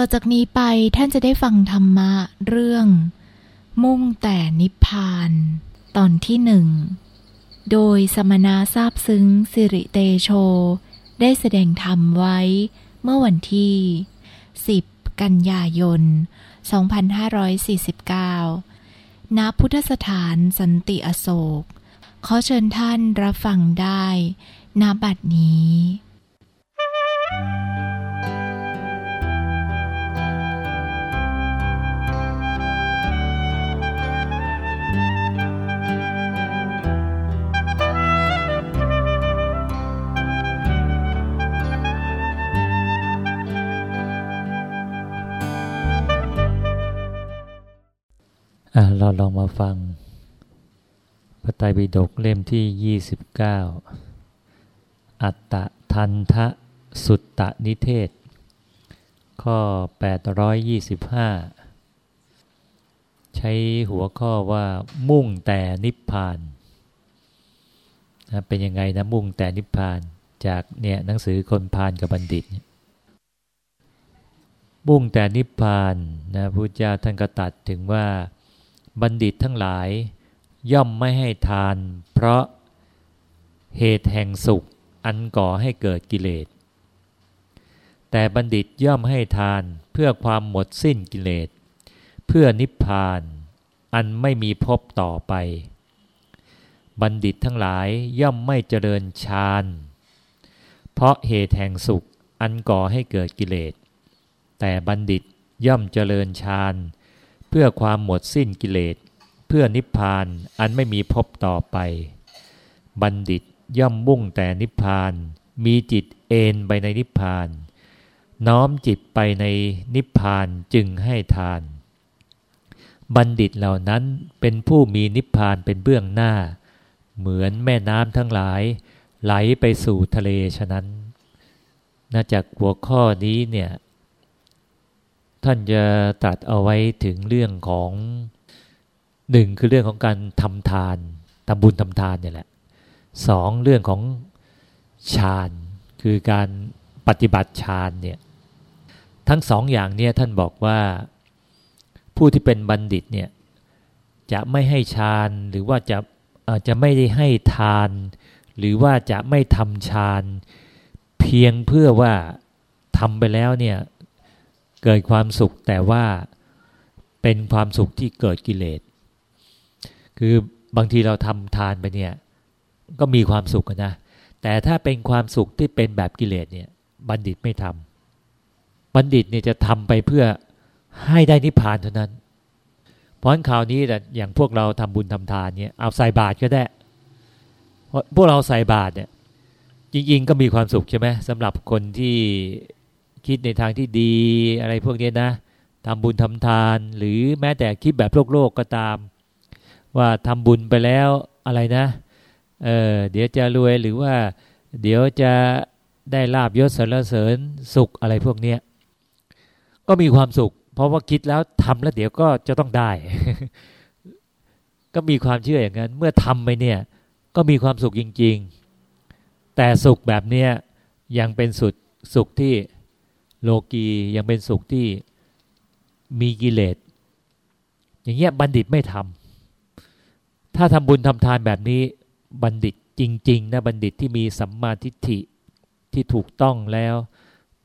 ต่อจากนี้ไปท่านจะได้ฟังธรรมะเรื่อง มุ่งแต่นิพพาน ตอนที่หนึ่ง โดยสมณะทราบซึ้งสิริเตโช ได้แสดงธรรมไว้เมื่อวันที่ 10 กันยายน 2549 ณ พุทธสถานสันติอโศก ขอเชิญท่านรับฟังได้ ณ บัดนี้ เราลองมาฟัง พระไตรปิฎกเล่มที่ 29 อัตตะทันทะสุตตนิเทศ ข้อ 825 ใช้หัวข้อว่ามุ่งแต่นิพพานนะเป็นยังไงนะมุ่งแต่นิพพานจากเนี่ยหนังสือคนพานกับบัณฑิต มุ่งแต่นิพพานนะพุทธเจ้าท่านก็ตัดถึงว่า บัณฑิตทั้งหลาย ย่อมไม่ให้ทาน เพราะเหตุแห่งสุขอันก่อให้เกิดกิเลส แต่บัณฑิตย่อมให้ทานเพื่อความหมดสิ้นกิเลส เพื่อนิพพาน อันไม่มีพบต่อไป บัณฑิตทั้งหลายย่อมไม่เจริญฌาน เพราะเหตุแห่งสุขอันก่อให้เกิดกิเลส แต่บัณฑิตย่อมเจริญฌานเเพื่อความหมดสิ้นกิเลส เพื่อนิพพานอันไม่มีพบต่อไป บัณฑิตย่อมมุ่งแต่นิพพาน มีจิตเอนไปในนิพพาน น้อมจิตไปในนิพพานจึงให้ทาน บัณฑิตเหล่านั้นเป็นผู้มีนิพพานเป็นเบื้องหน้า เหมือนแม่น้ำทั้งหลาย ไหลไปสู่ทะเลฉะนั้นน่าจากหัวข้อนี้เนี่ย ท่านจะตัดเอาไว้ถึงเรื่องของหนึ่งคือเรื่องของการทำทานทำบุญทำทานเนี่ยแหละสองเรื่องของฌานคือการปฏิบัติฌานเนี่ยทั้งสองอย่างเนี่ยท่านบอกว่าผู้ที่เป็นบัณฑิตเนี่ยจะไม่ให้ฌานหรือว่าจะจะไม่ได้ให้ทาน หรือว่าจะไม่ทำฌาน เพียงเพื่อว่าทำไปแล้วเนี่ย เกิดความสุขแต่ว่าเป็นความสุขที่เกิดกิเลส คือบางทีเราทำทานไปเนี่ยก็มีความสุขนะ แต่ถ้าเป็นความสุขที่เป็นแบบกิเลสเนี่ยบัณฑิตไม่ทำบัณฑิตเนี่ยจะทำไปเพื่อให้ได้นิพพานเท่านั้น เพราะข่าวนี้แต่อย่างพวกเราทำบุญทำทานเนี่ยเอาใส่บาตรก็ได้เพราะพวกเราใส่บาตรเนี่ยจริงๆก็มีความสุขใช่ไหมสำหรับคนที่ คิดในทางที่ดีอะไรพวกนี้นะทำบุญทำทาน หรือแม้แต่คิดแบบโลกโลกก็ตาม ว่าทำบุญไปแล้วอะไรนะเออเดี๋ยวจะรวยหรือว่า เดี๋ยวจะได้ลาบยศสรรเสริญสุขอะไรพวกนี้ก็มีความสุข เพราะว่าคิดแล้วทำแล้วเดี๋ยวก็จะต้องได้ ก็มีความเชื่ออย่างนั้น เมื่อทำไปเนี่ย ก็มีความสุขจริง ๆ แต่สุขแบบเนี้ยยังเป็นสุดสุขที่ โลกียังเป็นสุขที่มีกิเลสอย่างเงี้ยบัณฑิตไม่ทำถ้าทำบุญทำทานแบบนี้บัณฑิตจริง ๆ นะบัณฑิตที่มีสัมมาทิฏฐิที่ถูกต้องแล้ว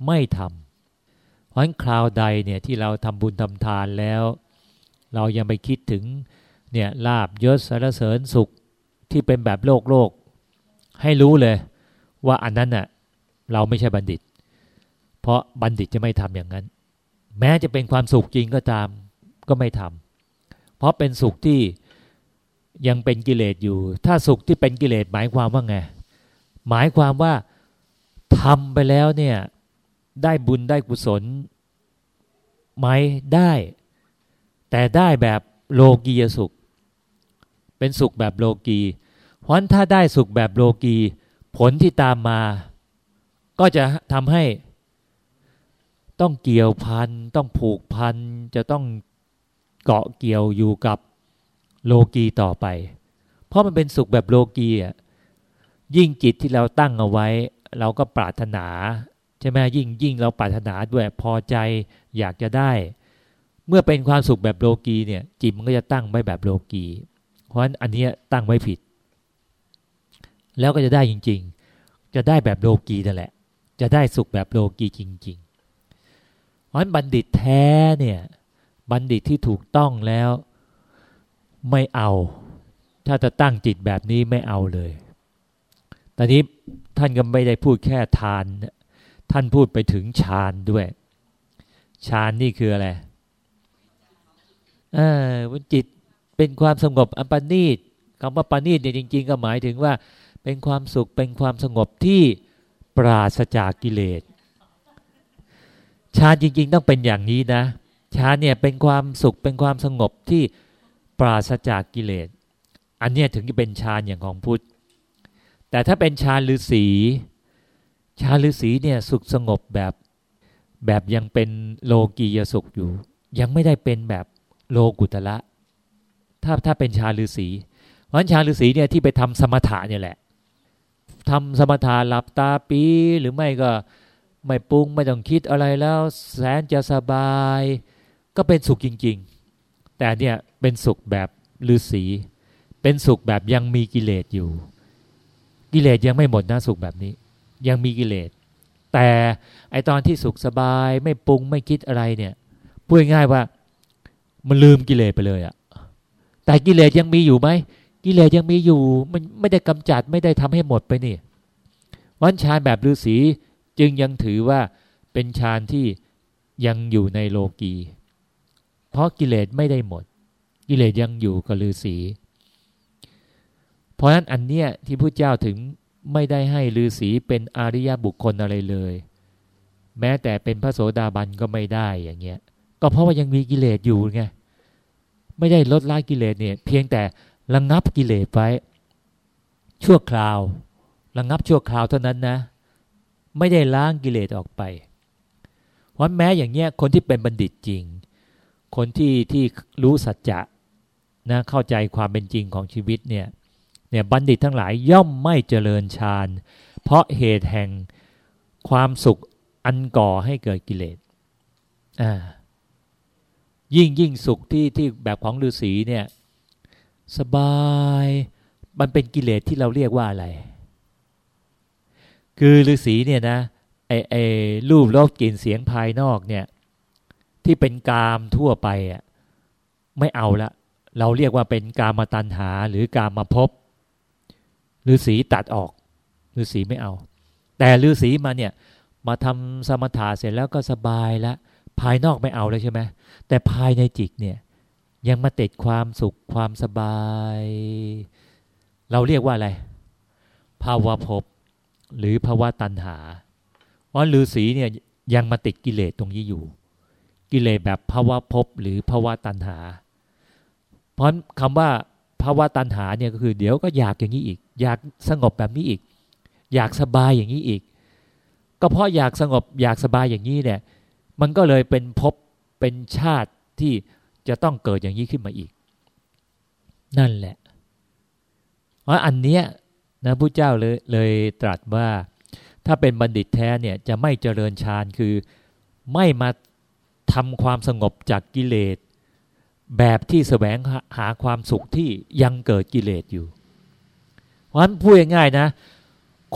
ไม่ทำเพราะฉะนั้นคราวใดเนี่ยที่เราทำบุญทำทานแล้ว เรายังไปคิดถึงเนี่ยลาบยศสารเสริญสุขที่เป็นแบบโลกโลก ให้รู้เลย ว่าอันนั้นน่ะเราไม่ใช่บัณฑิต เพราะบัณฑิตจะไม่ทำอย่างนั้น แม้จะเป็นความสุขจริงก็ตามก็ไม่ทำเพราะเป็นสุขที่ยังเป็นกิเลสอยู่ ถ้าสุขที่เป็นกิเลสหมายความว่าไง หมายความว่าทำไปแล้วเนี่ยได้บุญได้กุศลไหมได้ แต่ได้แบบโลกียสุข เป็นสุขแบบโลกีเพราะถ้าได้สุขแบบโลกี ผลที่ตามมา ก็จะทำให้ ต้องเกี่ยวพันต้องผูกพันจะต้องเกาะเกี่ยวอยู่กับโลกีต่อไป เพราะมันเป็นสุขแบบโลกีอะยิ่งจิตที่เราตั้งเอาไว้ เราก็ปรารถนาใช่ไหมยิ่งยิ่งเราปรารถนาด้วยพอใจอยากจะได้ เมื่อเป็นความสุขแบบโลกีเนี่ยจิตมันก็จะตั้งไว้แบบโลกีเพราะฉะนั้นอันนี้ตั้งไว้ผิด แล้วก็จะได้จริง ๆ จะได้แบบโลกีนั่นแหละ จะได้สุขแบบโลกีจริงๆ เพราะฉะนั้นบัณฑิตแท้เนี่ย บัณฑิตที่ถูกต้องแล้วไม่เอา ถ้าจะตั้งจิตแบบนี้ไม่เอาเลย ตอนนี้ท่านก็ไม่ได้พูดแค่ทาน ท่านพูดไปถึงฌานด้วยฌานนี่คืออะไรอ่าจิตเป็นความสงบอัปณีตคำว่าปณีตเนี่ยจริง ๆ ก็หมายถึงว่า เป็นความสุขเป็นความสงบที่ปราศจากกิเลส ฌานจริง ๆ ต้องเป็นอย่างนี้นะฌานเนี่ยเป็นความสุขเป็นความสงบที่ปราศจากกิเลส อันนี้ถึงจะเป็นฌานอย่างของพุทธ แต่ถ้าเป็นฌานฤาษีฌานฤาษีเนี่ยสุขสงบแบบแบบยังเป็นโลกียสุขอยู่ ยังไม่ได้เป็นแบบโลกุตละถ้าถ้าเป็นฌานฤาษีเพราะฌานฤาษีเนี่ยที่ไปทำสมถะเนี่ยแหละทำสมถะหลับตาปีหรือไม่ก็ ไม่ปรุงไม่ต้องคิดอะไรแล้ว แสนจะสบาย ก็เป็นสุขจริง ๆ แต่เนี่ยเป็นสุขแบบฤาษีเป็นสุขแบบยังมีกิเลสอยู่ กิเลสยังไม่หมดนะสุขแบบนี้ ยังมีกิเลส แต่ไอตอนที่สุขสบายไม่ปรุงไม่คิดอะไรเนี่ยพูดง่ายว่า มันลืมกิเลสไปเลยอะแต่กิเลสยังมีอยู่ไหมกิเลสยังมีอยู่ มันไม่ได้กำจัดไม่ได้ทำให้หมดไปนี่วันฌานแบบฤาษี จึงยังถือว่าเป็นฌานที่ยังอยู่ในโลกี เพราะกิเลสไม่ได้หมด กิเลสยังอยู่กับฤาษีเพราะฉะนั้นอันเนี้ยที่พระเจ้าถึงไม่ได้ให้ฤาษีเป็นอริยบุคคลอะไรเลย แม้แต่เป็นพระโสดาบันก็ไม่ได้อย่างเงี้ย ก็เพราะว่ายังมีกิเลสอยู่ไงไม่ได้ลดละกิเลสเนี่ยเพียงแต่ระงงับกิเลสไว้ชั่วคราวระงงับชั่วคราวเท่านั้นนะ ไม่ได้ล้างกิเลสออกไปเพราะแม้อย่างเงี้ยคนที่เป็นบัณฑิตจริง คนที่ที่รู้สัจจะนะเข้าใจความเป็นจริงของชีวิตเนี่ยเนี่ยบัณฑิตทั้งหลายย่อมไม่เจริญฌานเพราะเหตุแห่งความสุขอันก่อให้เกิดกิเลสอ่ายิ่งยิ่งสุขที่ที่แบบของฤาษีเนี่ยสบายมันเป็นกิเลสที่เราเรียกว่าอะไร คือฤาษีเนี่ยนะไอไอรูปรสกลิ่นเสียงภายนอกเนี่ย ที่เป็นกามทั่วไปอะไม่เอาละ เราเรียกว่าเป็นกามาตัณหาหรือกามาพบฤาษีตัดออกฤาษีไม่เอา แต่ฤาษีมาเนี่ย มาทำสมถะเสร็จแล้วก็สบายแล้วภายนอกไม่เอาเลยใช่ไหมแต่ภายในจิตเนี่ย ยังมาติดความสุขความสบาย เราเรียกว่าอะไรภาวะภพ หรือภาวะตัณหาเพราะฤาษีเนี่ยยังมาติดกิเลสตรงนี้อยู่ กิเลสแบบภาวะภพหรือภาวะตัณหา เพราะคำว่าภาวะตัณหาเนี่ยก็คือเดี๋ยวก็อยากอย่างนี้อีก อยากสงบแบบนี้อีก อยากสบายอย่างนี้อีก ก็เพราะอยากสงบอยากสบายอย่างนี้เนี่ยมันก็เลยเป็นภพเป็นชาติที่จะต้องเกิดอย่างนี้ขึ้นมาอีก นั่นแหละเพราะอันเนี้ย นะพระเจ้าเลยเลยตรัสว่า ถ้าเป็นบัณฑิตแท้เนี่ยจะไม่เจริญฌานคือไม่มาทำความสงบจากกิเลส แบบที่แสวงหาความสุขที่ยังเกิดกิเลสอยู่ เพราะฉะนั้นพูดง่ายๆนะ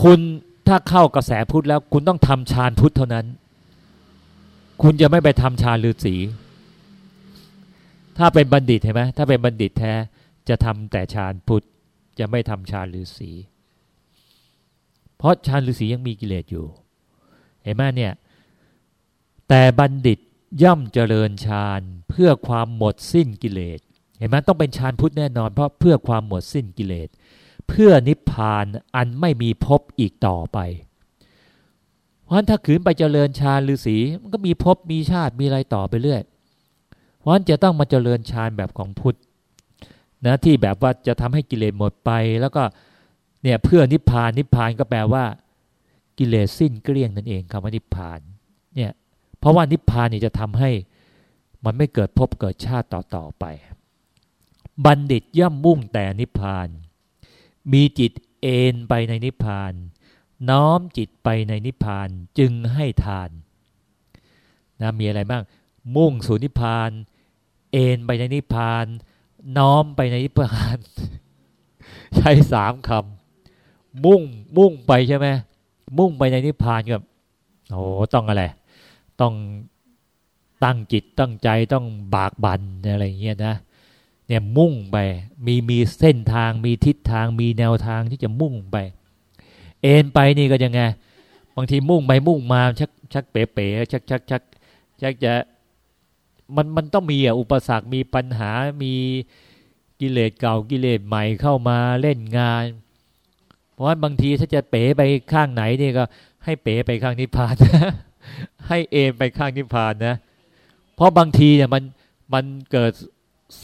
คุณถ้าเข้ากระแสพุทธแล้ว คุณต้องทำฌานพุทธเท่านั้น คุณจะไม่ไปทำฌานฤาษีถ้าเป็นบัณฑิตเห็นไหมถ้าเป็นบัณฑิตแท้จะทำแต่ฌานพุทธจะไม่ทำฌานฤาษี เพราะฌานฤาษียังมีกิเลสอยู่ เห็นไหมเนี่ย แต่บัณฑิตย่อมเจริญฌานเพื่อความหมดสิ้นกิเลส เห็นไหมต้องเป็นฌานพุทธแน่นอน เพราะเพื่อความหมดสิ้นกิเลส เพื่อนิพพานอันไม่มีภพอีกต่อไป เพราะถ้าขืนไปเจริญฌานฤาษีมันก็มีภพมีชาติมีอะไรต่อไปเรื่อย เพราะฉะนั้นจะต้องมาเจริญฌานแบบของพุทธนะที่แบบว่าจะทำให้กิเลสหมดไปแล้วก็ เนี่ยเพื่อนิพพานนิพพานก็แปลว่า กิเลสสิ้นเกลี้ยงนั่นเองคำว่านิพพานเนี่ยเพราะว่านิพพานนี่จะทำให้มันไม่เกิดภพเกิดชาติต่อต่อไป บัณฑิตย่อมมุ่งแต่นิพพาน มีจิตเอนไปในนิพพาน น้อมจิตไปในนิพพานจึงให้ทานนะมีอะไรบ้าง มุ่งสู่นิพพาน เอ็นไปในนิพพาน น้อมไปในนิพพาน ใช้สามคำ มุ่งมุ่งไปใช่ไหมมุ่งไปในนิพพานกับโอ้ต้องอะไร ต้องตั้งจิตตั้งใจต้องบากบันอะไรเงี้ยนะเนี่ยมุ่งไปมีมีเส้นทางมีทิศทางมีแนวทางที่จะมุ่งไป เอ็นไปนี่ก็ยังไงบางทีมุ่งไปมุ่งมาชักชักเป๋เป๋ชักชักชักชักจะมันมันต้องมีอะอุปสรรคมีปัญหามีกิเลสเก่ากิเลสใหม่เข้ามาเล่นงาน เพราะว่าบางทีถ้าจะเป๋ไปข้างไหนนี่ก็ ให้เป๋ไปข้างนิพพานให้เอมไปข้างนิพพานนะ เพราะบางทีเนี่ยมันมันเกิด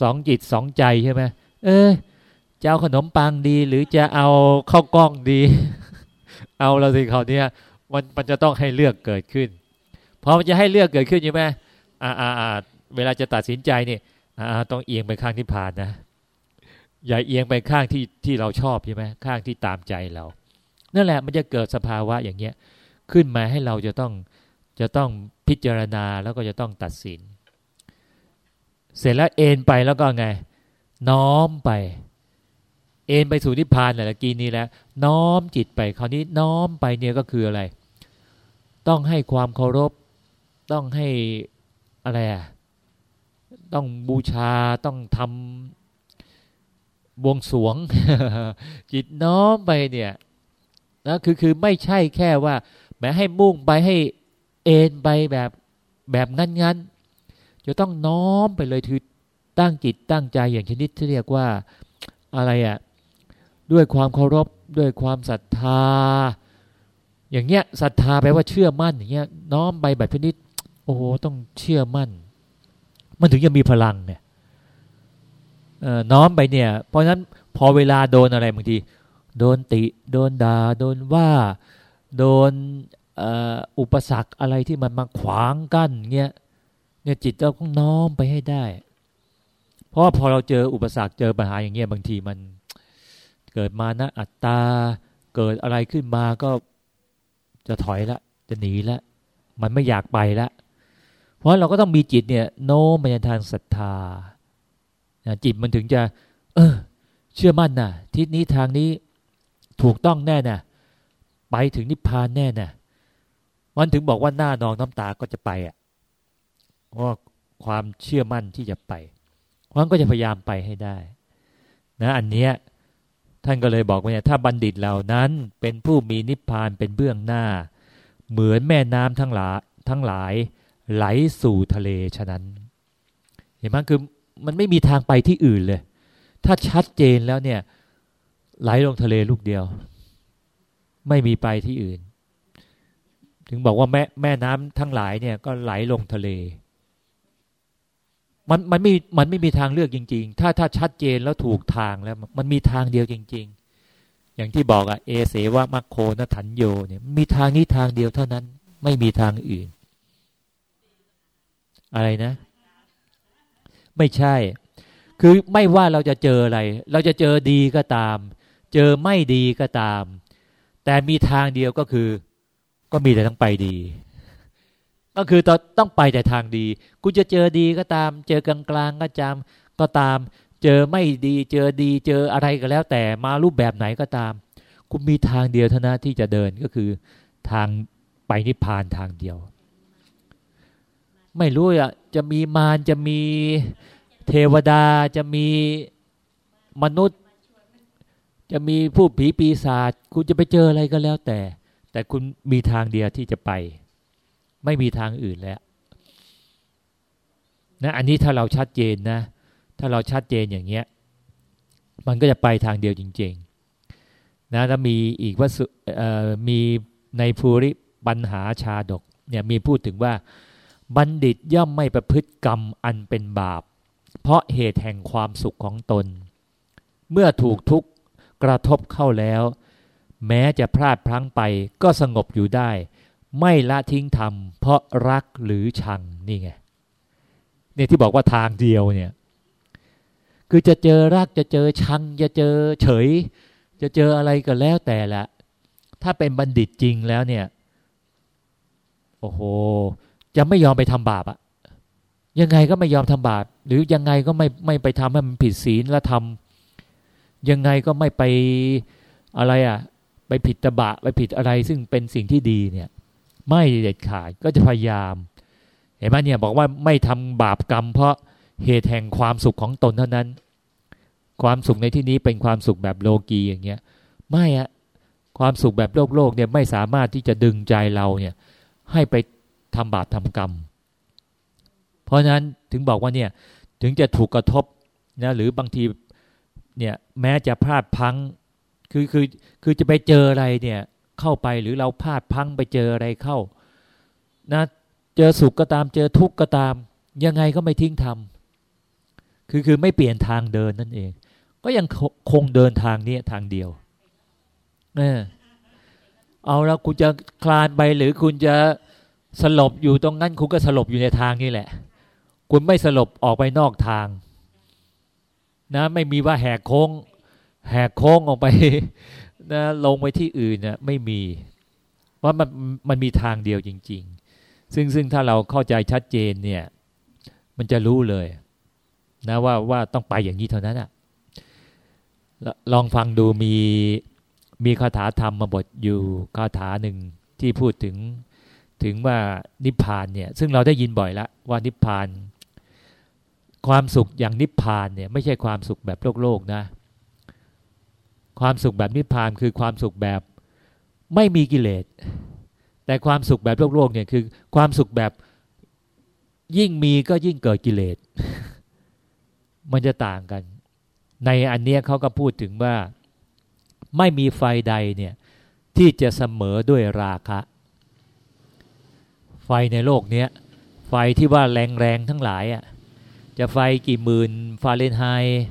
สองจิตสองใจใช่ไหมเออจะเอาขนมปังดี หรือจะเอาข้าวกล้องดี เอาเราสิเขาเนี่ยมันมันจะต้องให้เลือกเกิดขึ้นพอมันจะให้เลือกเกิดขึ้นใช่ไหมอ่าอ่าอ่าเวลาจะตัดสินใจนี่อ่าต้องเอียงไปข้างที่ผ่านนะ อย่าเอียงไปข้างที่ที่เราชอบใช่ไหมข้างที่ตามใจเรา นั่นแหละมันจะเกิดสภาวะอย่างเงี้ยขึ้นมาให้เราจะต้องจะต้องพิจารณาแล้วก็จะต้องตัดสิน เสร็จแล้วเอ็นไปแล้วก็ไง น้อมไป เอ็นไปสู่นิพพานแหละกีนี้แล้วน้อมจิตไป คราวนี้น้อมไปเนี่ยก็คืออะไร ต้องให้ความเคารพ ต้องให้อะไรอะต้องบูชาต้องทำ บวงสวง จิตน้อมไปเนี่ยนะคือคือไม่ใช่แค่ว่าแม้ให้มุ่งไปให้เอ็นไปแบบแบบงั้นงั้นจะต้องน้อมไปเลยคือตั้งจิตตั้งใจอย่างชนิดที่เรียกว่าอะไรอะ่ะด้วยความเคารพด้วยความศรัทธา อย่างเงี้ยศรัทธาแปลว่าเชื่อมั่นอย่างเงี้ยน้อมไปแบบชนิด โอ้โหต้องเชื่อมั่น มันถึงจะมีพลังเนี่ย น้อมไปเนี่ย เพราะฉะนั้นพอเวลาโดนอะไรบางที โดนติ โดนดา่าโดนว่า โดนอุปสรรคอะไรที่มันมาขวางกั้นเงี้ยเนี่ยจิตเราต้องน้อมไปให้ได้ เพราะว่าพอเราเจออุปสรรคเจอปัญหาอย่างเงี้ยบางทีมันเกิดมานะอัตตา เกิดอะไรขึ้นมาก็จะถอยละ จะหนีละ มันไม่อยากไปละ เพราะเราก็ต้องมีจิตเนี่ยโน้มไปทางศรัทธา จิตมันถึงจะ เออ เชื่อมั่นนะทิศนี้ทางนี้ถูกต้องแน่น่ะไปถึงนิพพานแน่น่ะมันถึงบอกว่าหน้านองน้ำตาก็จะไปอะเพราะความเชื่อมั่นที่จะไปเพราะก็จะพยายามไปให้ได้ นะ อันเนี้ยท่านก็เลยบอกว่าเนี่ยถ้าบัณฑิตเหล่านั้นเป็นผู้มีนิพพานเป็นเบื้องหน้า เหมือนแม่น้ำทั้งหลายทั้งหลายไหลสู่ทะเลฉะนั้น เห็นไหมคือ มันไม่มีทางไปที่อื่นเลย ถ้าชัดเจนแล้วเนี่ย ไหลลงทะเลลูกเดียว ไม่มีไปที่อื่น ถึงบอกว่าแม่แม่น้ำทั้งหลายเนี่ย ก็ไหลลงทะเล มันมันไม่มันไม่มีทางเลือกจริง ๆ ถ้าถ้าชัดเจนแล้วถูกทางแล้ว มันมีทางเดียวจริง ๆ อย่างที่บอกอะเอเสวะมัคโคนัถันโยเนี่ย มีทางนี้ทางเดียวเท่านั้น ไม่มีทางอื่น อะไรนะ ไม่ใช่ คือไม่ว่าเราจะเจออะไร เราจะเจอดีก็ตาม เจอไม่ดีก็ตาม แต่มีทางเดียวก็คือ ก็มีแต่ทั้งไปดี ก็คือต้องไปแต่ทางดี กูจะเจอดีก็ตาม เจอกลางกลางก็จำก็ตาม เจอไม่ดีเจอดีเจออะไรก็แล้ว แต่มารูปแบบไหนก็ตามกูมีทางเดียวเท่านั้นที่จะเดินก็คือทางไปนิพพานทางเดียว ไม่รู้อะจะมีมารจะมีเทวดาจะมีมนุษย์ จะมีผู้ผีปีศาจคุณจะไปเจออะไรก็แล้วแต่ แต่คุณมีทางเดียวที่จะไป ไม่มีทางอื่นแล้วนะอันนี้ถ้าเราชัดเจนนะ ถ้าเราชัดเจนอย่างเงี้ย มันก็จะไปทางเดียวจริง ๆ นะแล้วมีอีกว่ามีในภูริปัญหาชาดกเนี่ยมีพูดถึงว่า บัณฑิตย่อมไม่ประพฤติกรรมอันเป็นบาป เพราะเหตุแห่งความสุขของตน เมื่อถูกทุกข์กระทบเข้าแล้ว แม้จะพลาดพลั้งไปก็สงบอยู่ได้ ไม่ละทิ้งธรรม เพราะรักหรือชังนี่ไงเนี่ยที่บอกว่าทางเดียวเนี่ย คือจะเจอรักจะเจอชัง จะเจอเฉย จะเจออะไรก็แล้วแต่ละ ถ้าเป็นบัณฑิตจริงแล้วเนี่ย โอ้โห จะไม่ยอมไปทำบาปอะยังไงก็ไม่ยอมทำบาป หรือยังไงก็ไม่ไม่ไปทำให้มันผิดศีลและทำยังไงก็ไม่ไปอะไรอะไปผิดตบะไปผิดอะไรซึ่งเป็นสิ่งที่ดีเนี่ย ไม่เด็ดขาดก็จะพยายามเห็นไหมเนี่ยบอกว่าไม่ทำบาปกรรม เพราะเหตุแห่งความสุขของตนเท่านั้น ความสุขในที่นี้เป็นความสุขแบบโลกีอย่างเงี้ยไม่อะความสุขแบบโลกโลกเนี่ยไม่สามารถที่จะดึงใจเราเนี่ย ให้ไป ทำบาปทำกรรม เพราะฉะนั้นถึงบอกว่าเนี่ยถึงจะถูกกระทบนะหรือบางทีเนี่ยแม้จะพลาดพังคือคือคือจะไปเจออะไรเนี่ยเข้าไปหรือเราพลาดพังไปเจออะไรเข้านะเจอสุขก็ตามเจอทุกข์ก็ตาม ยังไงก็ไม่ทิ้งทำคือคือไม่เปลี่ยนทางเดินนั่นเอง ก็ยังคงเดินทางนี้ทางเดียวเออเอาแล้วคุณจะคลานไปหรือคุณจะ สลบอยู่ตรงนั้นคุณก็สลบอยู่ในทางนี่แหละ คุณไม่สลบออกไปนอกทาง นะ ไม่มีว่าแหกโค้ง แหกโค้งออกไปนะลงไปที่อื่นนะไม่มี เพราะมันมันมีทางเดียวจริง ๆ ซึ่งซึ่งถ้าเราเข้าใจชัดเจนเนี่ย มันจะรู้เลย นะว่าว่าต้องไปอย่างนี้เท่านั้นอะลองฟังดูมีมีคาถาธรรมมาบทอยู่คาถาหนึ่งที่พูดถึง ถึงว่านิพพานเนี่ยซึ่งเราได้ยินบ่อยแล้วว่านิพพาน ความสุขอย่างนิพพานเนี่ยไม่ใช่ความสุขแบบโลกโลกนะ ความสุขแบบนิพพานคือความสุขแบบไม่มีกิเลส แต่ความสุขแบบโลกโลกเนี่ยคือความสุขแบบยิ่งมีก็ยิ่งเกิดกิเลส มันจะต่างกัน ในอันเนี้ยเขาก็พูดถึงว่าไม่มีไฟใดเนี่ยที่จะเสมอด้วยราคะ ไฟในโลกเนี้ยไฟที่ว่าแรงๆทั้งหลายอะจะไฟกี่หมื่นฟาเรนไฮต์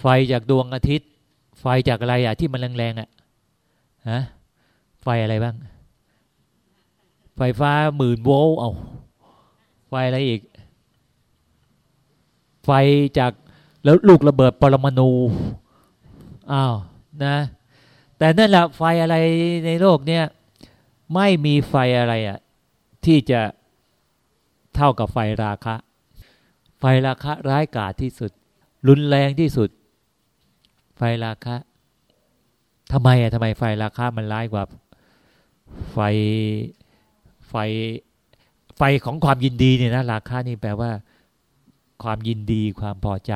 ไฟจากดวงอาทิตย์ ไฟจากอะไรอะที่มันแรงๆอะฮะไฟอะไรบ้าง ไฟฟ้าหมื่นโวลต์เอาไฟอะไรอีก ไฟจากแล้วลูกระเบิดปรมาณูอ้าวนะ แต่นั่นแหละไฟอะไรในโลกเนี้ยไม่มีไฟอะไรอะ ที่จะเท่ากับไฟราคะ ไฟราคะร้ายกาจที่สุด รุนแรงที่สุด ไฟราคะทำไมอะทำไมไฟราคะมันร้ายกว่า ไฟไฟไฟของความยินดีเนี่ยนะราคะนี่แปลว่า ความยินดีความพอใจ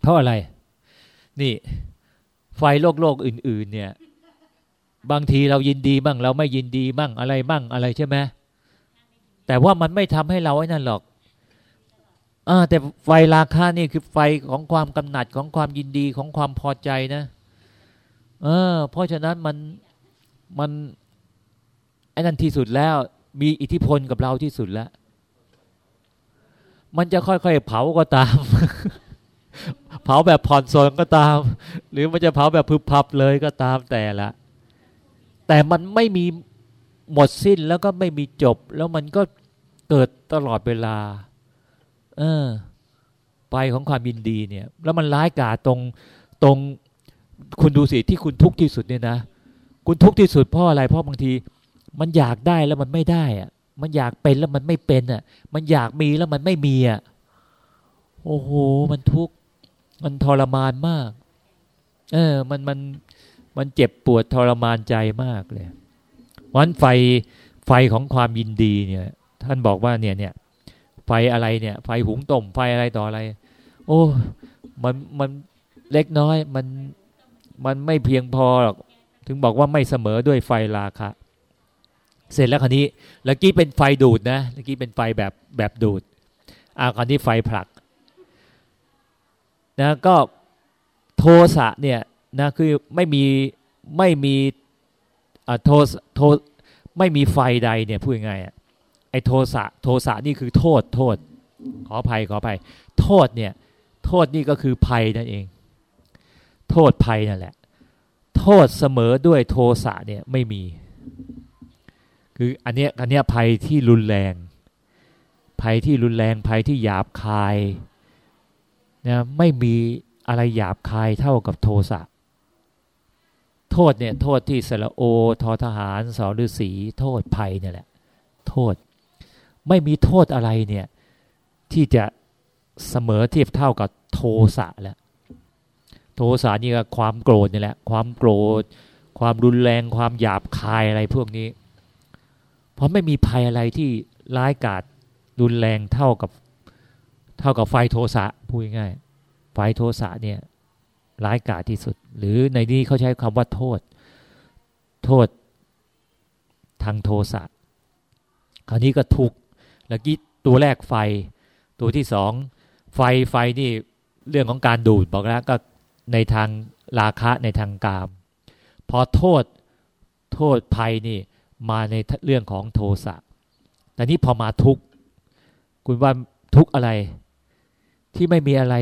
เพราะอะไร นี่ ไฟโลกโลกอื่น ๆ เนี่ย บางทีเรายินดีบ้างเราไม่ยินดีบ้างอะไรบ้างอะไรใช่ไหมแต่ว่ามันไม่ทำให้เราไอ้นั่นหรอกอแต่ไฟราคะนี่คือไฟของความกำหนัดของความยินดีของความพอใจนะ เออ เพราะฉะนั้นมันมันไอ้นั่นที่สุดแล้ว มีอิทธิพลกับเราที่สุดแล้ว มันจะค่อยๆเผาก็ตาม เผาแบบผ่อนโซนก็ตาม หรือมันจะเผาแบบพึบพับเลยก็ตามแต่ละ แต่มันไม่มีหมดสิ้นแล้วก็ไม่มีจบ แล้วมันก็เกิดตลอดเวลา เออไปของความยินดีเนี่ย แล้วมันร้ายกาตรงตรงคุณดูสิที่คุณทุกข์ที่สุดเนี่ยนะ คุณทุกข์ที่สุดเพราะอะไรเพราะบางที มันอยากได้แล้วมันไม่ได้อะมันอยากเป็นแล้วมันไม่เป็นอะ มันอยากมีแล้วมันไม่มีอะโอ้โหมันทุกข์มันทรมานมาก เออ มันมัน มันเจ็บปวดทรมานใจมากเลยวันไฟไฟของความยินดีเนี่ย ท่านบอกว่าเนี่ยเนี่ยไฟอะไรเนี่ย ไฟหุงต้มไฟอะไรต่ออะไร โอ้มันมันเล็กน้อยมันมันไม่เพียงพอหรอกถึงบอกว่าไม่เสมอด้วยไฟราคะ เสร็จแล้วคราวนี้เมื่อกี้เป็นไฟดูดนะเมื่อกี้เป็นไฟแบบแบบดูดอ่าคราวนี้ไฟผลักนะก็โทสะเนี่ย นะคือไม่มีไม่มีอ่าโทสโทไม่มีไฟใดเนี่ยพูดง่ายอะไอ้โทสะโทสะนี่คือโทษโทษ ขออภัยขออภัย โทษเนี่ย โทษนี่ก็คือภัยนั่นเอง โทษภัยนั่นแหละ โทษเสมอด้วยโทสะเนี่ยไม่มี คืออันเนี้ยอันเนี้ยภัยที่รุนแรง ภัยที่รุนแรงภัยที่หยาบคายนะไม่มีอะไรหยาบคายเท่ากับโทสะ โทษเนี่ยโทษที่สระโอทอทหารสอฤษีโทษภัยเนี่ยแหละ โทษ ไม่มีโทษอะไรเนี่ยที่จะเสมอเทียบเท่ากับโทสะแล้วโทสะนี่ก็ความโกรธนี่แหละ ความโกรธ ความรุนแรง ความหยาบคายอะไรพวกนี้ เพราะไม่มีภัยอะไรที่ร้ายกาจรุนแรงเท่ากับ เท่ากับไฟโทสะพูดง่ายไฟโทสะเนี่ย ร้ายกาจที่สุด หรือในนี้เขาใช้คำว่าโทษ โทษทางโทสะคราวนี้ก็ทุกแล้วกี้ตัวแรกไฟ ตัวที่สองไฟไฟนี่เรื่องของการดูดบอกแล้วก็ในทางราคะในทางกาม พอโทษโทษภัยนี่มาในเรื่องของโทสะแต่นี้พอมาทุกคุณว่าทุกอะไรที่ไม่มีอะไร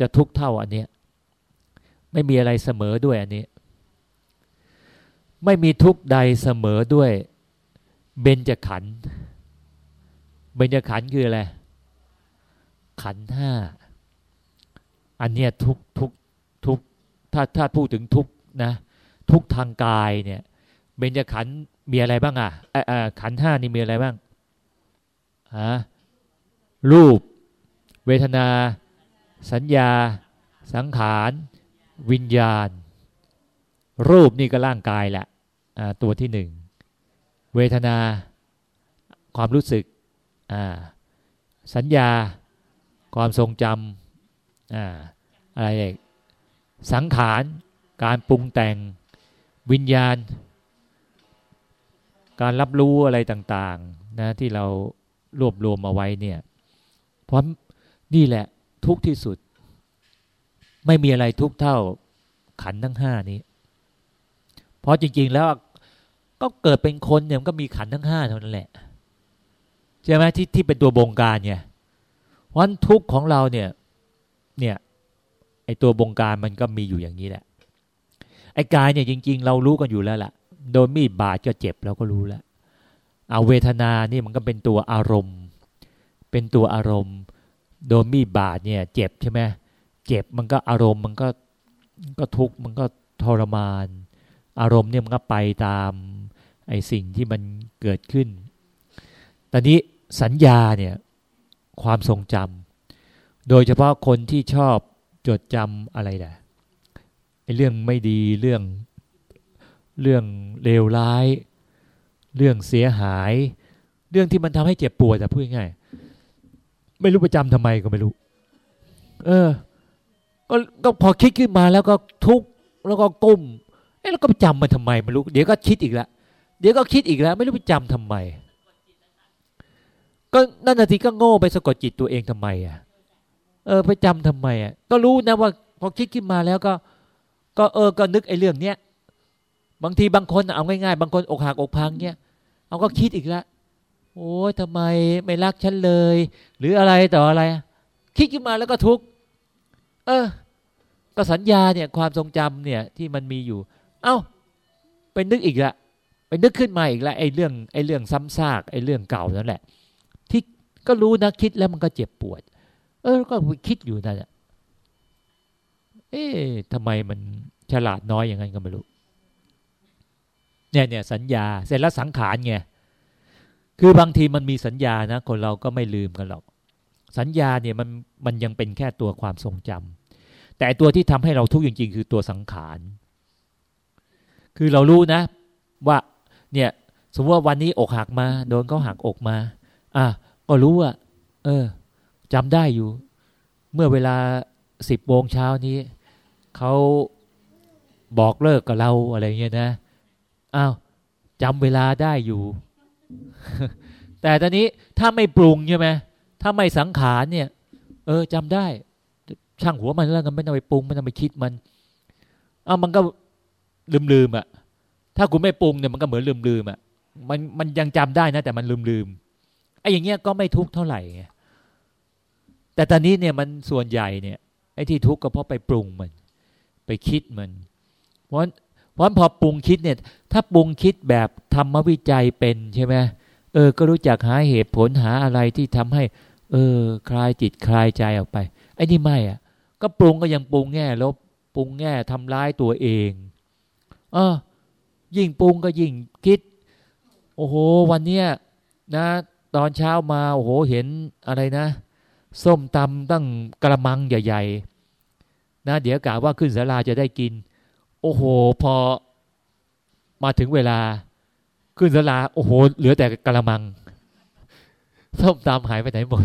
จะทุกเท่าอันเนี้ย ไม่มีอะไรเสมอด้วยอันนี้ ไม่มีทุกใดเสมอด้วย เบญจขันธ์เบญจขันธ์คืออะไร ขันธ์ห้าอันเนี้ยทุกทุกทุกถ้าถ้าพูดถึงทุกนะ ทุกทางกายเนี่ย เบญจขันธ์มีอะไรบ้างอะขันธ์ห้านี่มีอะไรบ้างฮะรูป เวทนา สัญญา สังขาร วิญญาณ รูปนี่ก็ร่างกายแหละตัวที่หนึ่งเวทนา ความรู้สึกสัญญา ความทรงจำอะไรเอกสังขาร การปรุงแต่งวิญญาณ การรับรู้อะไรต่างๆนะที่เรารวบรวมเอาไว้เนี่ยเพราะนี่แหละทุกที่สุด ไม่มีอะไรทุกเท่าขันทั้งห้านี้ เพราะจริง ๆ แล้วก็เกิดเป็นคนเนี่ยมันก็มีขันทั้งห้าเท่านั้นแหละใช่ไหมที่ที่เป็นตัวบงการเนี่ยวันทุกของเราเนี่ยเนี่ยไอตัวบงการมันก็มีอยู่อย่างนี้แหละไอกายเนี่ยจริง ๆ เรารู้กันอยู่แล้วล่ะ โดนมีดบาดก็เจ็บเราก็รู้แล้วเอาเวทนานี่มันก็เป็นตัวอารมณ์ เป็นตัวอารมณ์ โดนมีดบาดเนี่ย เจ็บใช่ไหม เจ็บมันก็อารมณ์มันก็ก็ทุกข์มันก็ทรมาน อารมณ์เนี่ยมันก็ไปตามไอ้สิ่งที่มันเกิดขึ้น ตอนนี้สัญญาเนี่ยความทรงจำโดยเฉพาะคนที่ชอบจดจำอะไรแหละไอเรื่องไม่ดีเรื่องเรื่องเลวร้าย เรื่องเสียหาย เรื่องที่มันทำให้เจ็บปวดแต่พูดง่ายไม่รู้ประจำทำไมก็ไม่รู้ เออ ก็ก็พอคิดขึ้นมาแล้วก็ทุกข์แล้วก็ก้มเอ้แล้วก็จำมันทำไมไม่รู้เดี๋ยวก็คิดอีกแล้วเดี๋ยวก็คิดอีกแล้ว ไม่รู้ไปจำทำไม ก็นั่นนาทีก็โง่ไปสะกดจิตตัวเองทำไมอะ เออไปจำทำไมอะ ก็รู้นะว่า พอคิดขึ้นมาแล้วก็ ก็เออก็นึกไอ้เรื่องเนี้ยบางทีบางคนเอาง่ายๆบางคนอกหักอกพังเนี้ยเอาก็คิดอีกแล้วโอ้ยทำไมไม่รักฉันเลย หรืออะไรต่ออะไร คิดขึ้นมาแล้วก็ทุกข์ เออก็สัญญาเนี่ยความทรงจำเนี่ยที่มันมีอยู่ เอา้าไปนึกอีกละไปนึกขึ้นมาอีกละไอ้เรื่องไอ้เรื่องซ้ำซากไอ้เรื่องเก่านั่นแหละ ที่ก็รู้นะคิดแล้วมันก็เจ็บปวด เออก็คิดอยู่นั่นแหละเอ๊ะทำไมมันฉลาดน้อยอย่างนั้นก็ไม่รู้เนี่ยเนี่ยสัญญาเสร็จแล้วสังขารไงคือบางทีมันมีสัญญานะ คนเราก็ไม่ลืมกันหรอก สัญญาเนี่ยมันมันยังเป็นแค่ตัวความทรงจำ แต่ตัวที่ทำให้เราทุกข์จริง ๆ คือตัวสังขาร คือเรารู้นะ ว่าเนี่ยสมมติว่าวันนี้อกหักมาโดนเขาหักอกมา อะก็รู้ว่า เออจำได้อยู่ เมื่อเวลาสิบโมงเช้านี้เขาบอกเลิกกับเราอะไรเงี้ยนะอ้าวจำเวลาได้อยู่ แต่ตอนนี้ถ้าไม่ปรุงใช่ไหมถ้าไม่สังขารเนี่ย เออจำได้ ช่างหัวมันแล้วกันไม่ต้องไปปรุงไม่ต้องไปคิดมันอ้ามันก็ลืมลืมอะ ถ้าคุณไม่ปรุงเนี่ยมันก็เหมือนลืมลืมอะ มันมันยังจำได้นะ แต่มันลืมลืมไอ้อย่างเงี้ยก็ไม่ทุกข์เท่าไหร่ไงแต่ตอนนี้เนี่ยมันส่วนใหญ่เนี่ยไอ้ที่ทุกข์ก็เพราะไปปรุงมัน ไปคิดมัน เพราะเพราะพอปรุงคิดเนี่ย ถ้าปรุงคิดแบบธรรมวิจัยเป็นใช่ไหมเออ ก็รู้จักหาเหตุผลหาอะไรที่ทำให้ เออ คลายจิตคลายใจออกไป ไอ้นี่ไม่อะ ก็ปรุงก็ยังปรุงแง่ลบปรุงแง่ทำร้ายตัวเอง เออ ยิ่งปรุงก็ยิ่งคิด โอ้โห วันเนี้ยนะ ตอนเช้ามาโอ้โหเห็นอะไรนะ ส้มตำตั้งกระมังใหญ่ ๆ นะ เดี๋ยวกะว่าขึ้นสาราจะได้กิน โอ้โห พอมาถึงเวลา ขึ้นสาราโอ้โห เหลือแต่กระมัง ส้มตำหายไปไหนหมด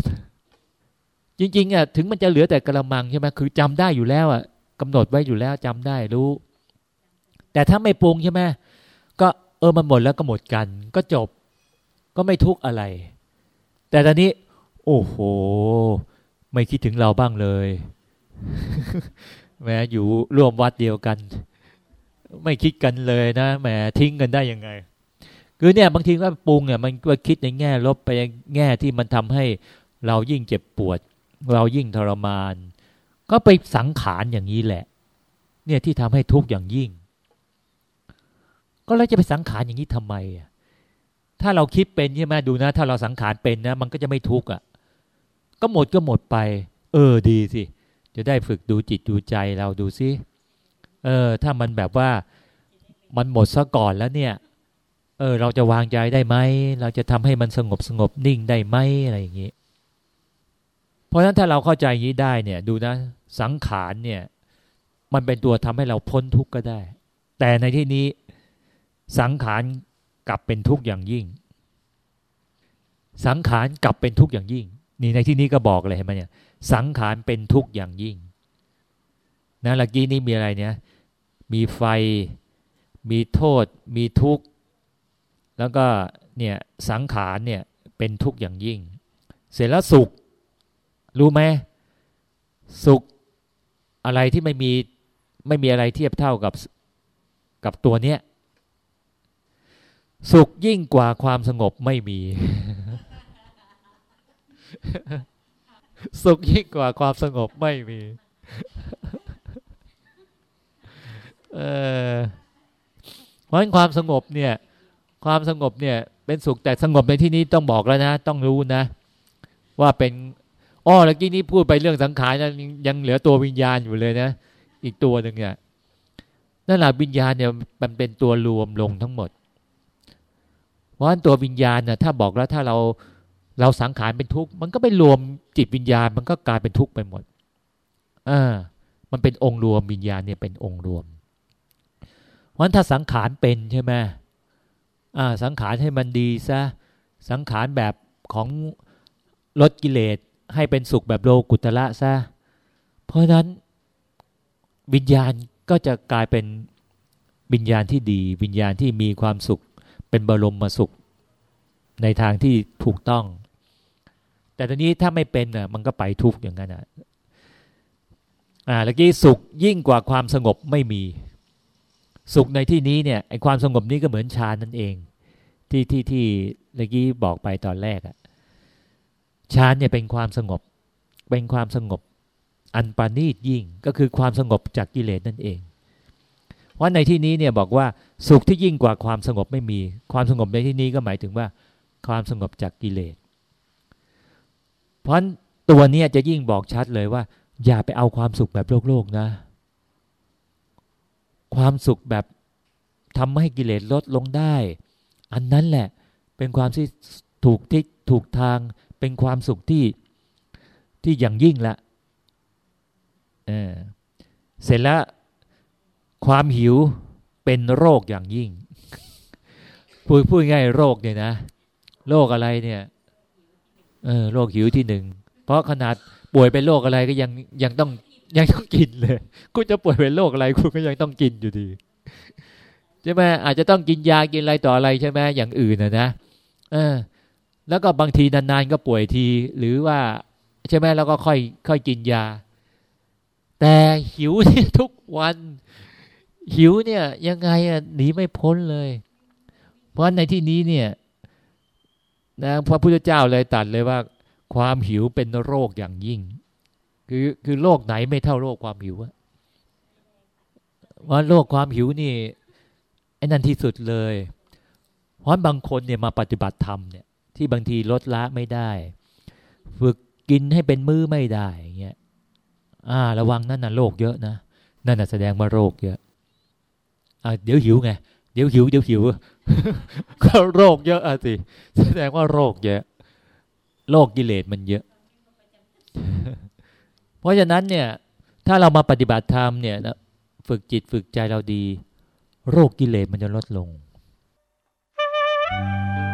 จริงๆอะถึงมันจะเหลือแต่กระมังใช่ไหมคือจำได้อยู่แล้วอะกำหนดไว้อยู่แล้วจำได้รู้ แต่ถ้าไม่ปรุงใช่ไหมก็เออมันหมดแล้วก็หมดกัน ก็จบก็ไม่ทุกข์อะไร แต่ตอนนี้ โอ้โห ไม่คิดถึงเราบ้างเลยแหมอยู่ร่วมวัดเดียวกัน ไม่คิดกันเลยนะแหมทิ้งกันได้ยังไง คือเนี่ยบางทีก็ปรุงเนี่ยมันก็คิดในแง่ลบไปแง่ที่มันทำให้เรายิ่งเจ็บปวด เรายิ่งทรมาน ก็ไปสังขารอย่างนี้แหละ เนี่ยที่ทำให้ทุกข์อย่างยิ่ง ก็เราจะไปสังขารอย่างนี้ทำไมอะถ้าเราคิดเป็นใช่ไหมดูนะ ถ้าเราสังขารเป็นนะ มันก็จะไม่ทุกข์อะก็หมดก็หมดไป เออดีสิ จะได้ฝึกดูจิตดูใจเราดูซิเออ ถ้ามันแบบว่ามันหมดซะก่อนแล้วเนี่ย เออ เราจะวางใจได้ไหม เราจะทำให้มันสงบสงบนิ่งได้ไหมอะไรอย่างนี้ เพราะฉะนั้นถ้าเราเข้าใจอย่างนี้ได้เนี่ย ดูนะสังขารเนี่ย มันเป็นตัวทำให้เราพ้นทุกข์ก็ได้ แต่ในที่นี้สังขารกลับเป็นทุกข์อย่างยิ่ง สังขารกลับเป็นทุกข์อย่างยิ่ง นี่ในที่นี้ก็บอกเลยเห็นไหมเนี่ย สังขารเป็นทุกข์อย่างยิ่งนะเมื่อกี้นี้มีอะไรเนี่ย มีไฟ มีโทษ มีทุกข์ แล้วก็เนี่ยสังขารเนี่ยเป็นทุกข์อย่างยิ่ง เสร็จแล้วสุข รู้ไหมสุขอะไรที่ไม่มีไม่มีอะไรเทียบเท่ากับกับตัวเนี้ยสุขยิ่งกว่าความสงบไม่มี สุขยิ่งกว่าความสงบไม่มี เออเพราะฉะนั้นความสงบเนี่ย ความสงบเนี่ย เป็นสุขแต่สงบในที่นี้ต้องบอกแล้วนะ ต้องรู้นะ ว่าเป็น อ้อเมื่อกี้นี้พูดไปเรื่องสังขารยังเหลือตัววิญญาณอยู่เลยนะ อีกตัวหนึ่งเนี่ยนั่นแหละวิญญาณเนี่ยมันเป็นตัวรวมลงทั้งหมด เพราะฉะนั้นตัววิญญาณเนี่ยถ้าบอกแล้วถ้าเราเราสังขารเป็นทุกข์มันก็ไปรวมจิตวิญญาณ มันก็กลายเป็นทุกข์ไปหมดอ่ามันเป็นองค์รวมวิญญาณเนี่ยเป็นองค์รวม เพราะฉะนั้นถ้าสังขารเป็นใช่ไหมอ่าสังขารให้มันดีซะสังขารแบบของลดกิเลส ให้เป็นสุขแบบโลกุตละซะ เพราะนั้นวิญญาณก็จะกลายเป็นวิญญาณที่ดี วิญญาณที่มีความสุข เป็นบรมมาสุข ในทางที่ถูกต้อง แต่ตอนนี้ถ้าไม่เป็นน่ะมันก็ไปทุกข์อย่างนั้นอะอ่าเมื่อกี้สุขยิ่งกว่าความสงบไม่มี สุขในที่นี้เนี่ยไอความสงบนี้ก็เหมือนฌานนั่นเอง ที่ที่ที่เมื่อกี้บอกไปตอนแรกอะ ฌานเนี่ยเป็นความสงบ เป็นความสงบ อันปานีตยิ่งก็คือความสงบจากกิเลสนั่นเองว่าในที่นี้เนี่ยบอกว่าสุขที่ยิ่งกว่าความสงบไม่มี ความสงบในที่นี้ก็หมายถึงว่า ความสงบจากกิเลส เพราะตัวเนี้จะยิ่งบอกชัดเลยว่า อย่าไปเอาความสุขแบบโลกโลกนะ ความสุขแบบทำให้กิเลสลดลงได้ อันนั้นแหละเป็นความที่ถูกที่ถูกทาง เป็นความสุขที่ที่อย่างยิ่งละเออเสร็จแล้วความหิวเป็นโรคอย่างยิ่ง พูดพูดง่ายโรคเนี่ยนะ โรคอะไรเนี่ยเออโรคหิวที่หนึ่ง เพราะขนาดป่วยเป็นโรคอะไรก็ยังยังต้องยังต้องกินเลย คุณจะป่วยเป็นโรคอะไรคุณก็ยังต้องกินอยู่ดีใช่ไหมอาจจะต้องกินยากินอะไรต่ออะไรใช่ไหมอย่างอื่นนะนะเออ แล้วก็บางทีนานๆก็ป่วยที หรือว่าใช่ไหมแล้วก็ค่อยค่อยกินยา แต่หิวเนี่ยทุกวัน หิวเนี่ย ยังไงอะหนีไม่พ้นเลย เพราะในที่นี้เนี่ยนะพระพุทธเจ้าเลยตัดเลยว่า ความหิวเป็นโรคอย่างยิ่ง คือคือโรคไหนไม่เท่าโรคความหิวอะว่าโรคความหิวนี่ไอ้นั่นที่สุดเลย เพราะบางคนเนี่ยมาปฏิบัติธรรมเนี่ย ที่บางทีลดละไม่ได้ ฝึกกินให้เป็นมื้อไม่ได้อย่างเงี้ยอ่า ระวังนั่นน่ะโรคเยอะนะนั่นน่ะแสดงว่าโรคเยอะอ่าเดี๋ยวหิวไงเดี๋ยวหิวเดี๋ยวหิวก็โรคเยอะอะสิแสดงว่าโรคเยอะโรคกิเลสมันเยอะ เพราะฉะนั้นเนี่ย ถ้าเรามาปฏิบัติธรรมเนี่ยฝึกจิตฝึกใจเราดี โรคกิเลสมันจะลดลง Thank you.